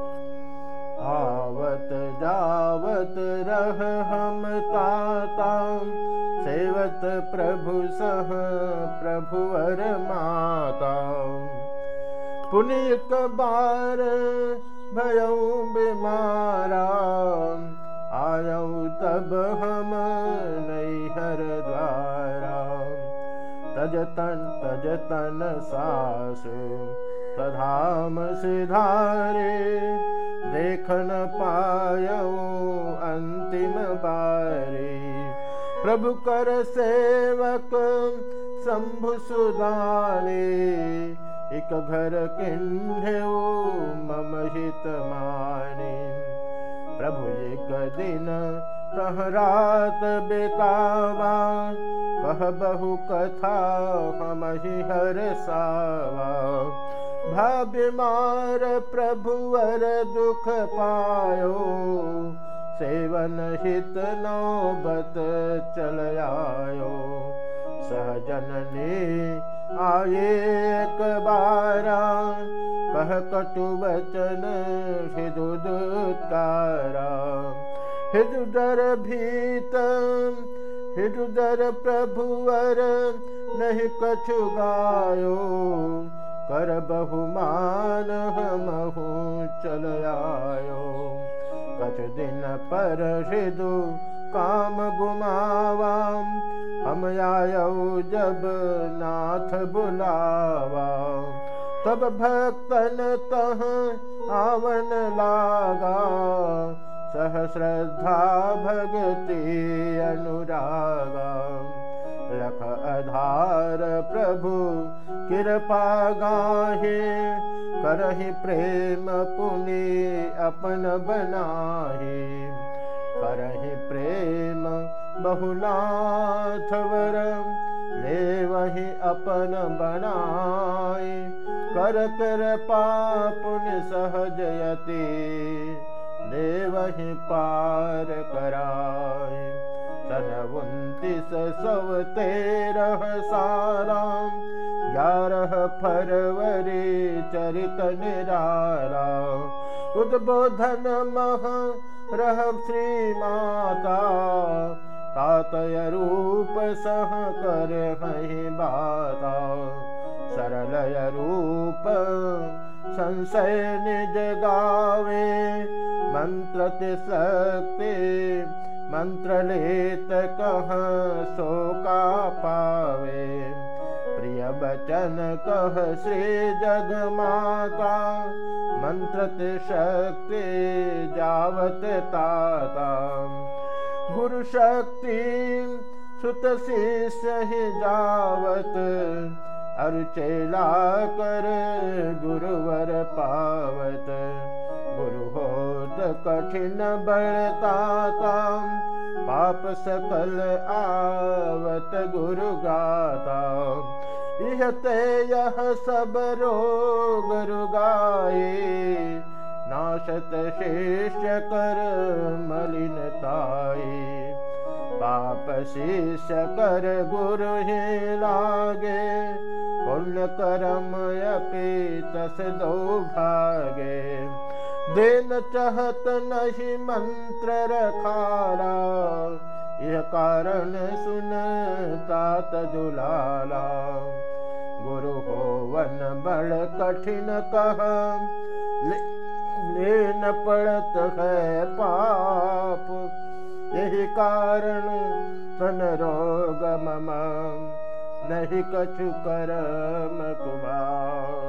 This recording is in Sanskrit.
आवत जावत रह हम ताता। सेवत प्रभु सह प्रभुवर माता। पुनिक बार भयऊ बीमारा। आयऊ तब हम नैहर द्वारा। तजतन तजतन सासु तधाम सिधारे देखन पायऊ अंतिम बारे। प्रभु कर सेवक शंभु सुदाने एक घर किन्ह्यो मम हित माने। प्रभु एक दिन तह रात बहु कथा हम हर सावा भव्य मार प्रभुवर दुख पायो सेवन हित नौबत चल आयो। सहजननी आये एक बारा कह कटु वचन हृदुदुत्कारा। हृदुदर भीत हृदुदर प्रभुवर नहीं कछु गायो कर बहुमान हमहु चल कछु दिन पर काम गुमावाम हम जब नाथ बुलावा तब भक्तन तह आवन लागा सह श्रद्धा भगति अनुरागा। लख आधार प्रभु कृपा गाहे करहि प्रेम पुनि अपन बनाहे। करहि प्रेम बहुलाथवर ले वही अपन बनाए। कर कर पापुन सहजयते ले वही पार कराए। सन उन्तीस सौ तेरह सारा ग्यारह फरवरी चरित निरारा उद्बोधन मह रह श्री माता। तातय रूप सह कर हहि बाता। सरलय रूप संशय निज गावे। मंत्र शक्ति मंत्र लेत कह सो का पावे। बचन कह श्री जग माता मंत्र शक्ति जावत ताता। गुरु शक्ति सुत शिष्य ही जावत अरुचेला कर गुरुवर पावत। गुरु होत कठिन बड़ता पाप सकल आवत गुरु गाता इहते यह सब रोग रुगाए नाशत शिष्य कर मलिनताए पाप शिष्य कर गुरु ही लागे पुण्य कर्म अपि तस दो भागे। दिन चहत नहीं मंत्र रखारा यह कारण सुन तात दुलाला गुरु हो वन बड़ कठिन कह लेन पड़त है पाप. यही कारण तन रोग मम नहीं कछु करम कुमार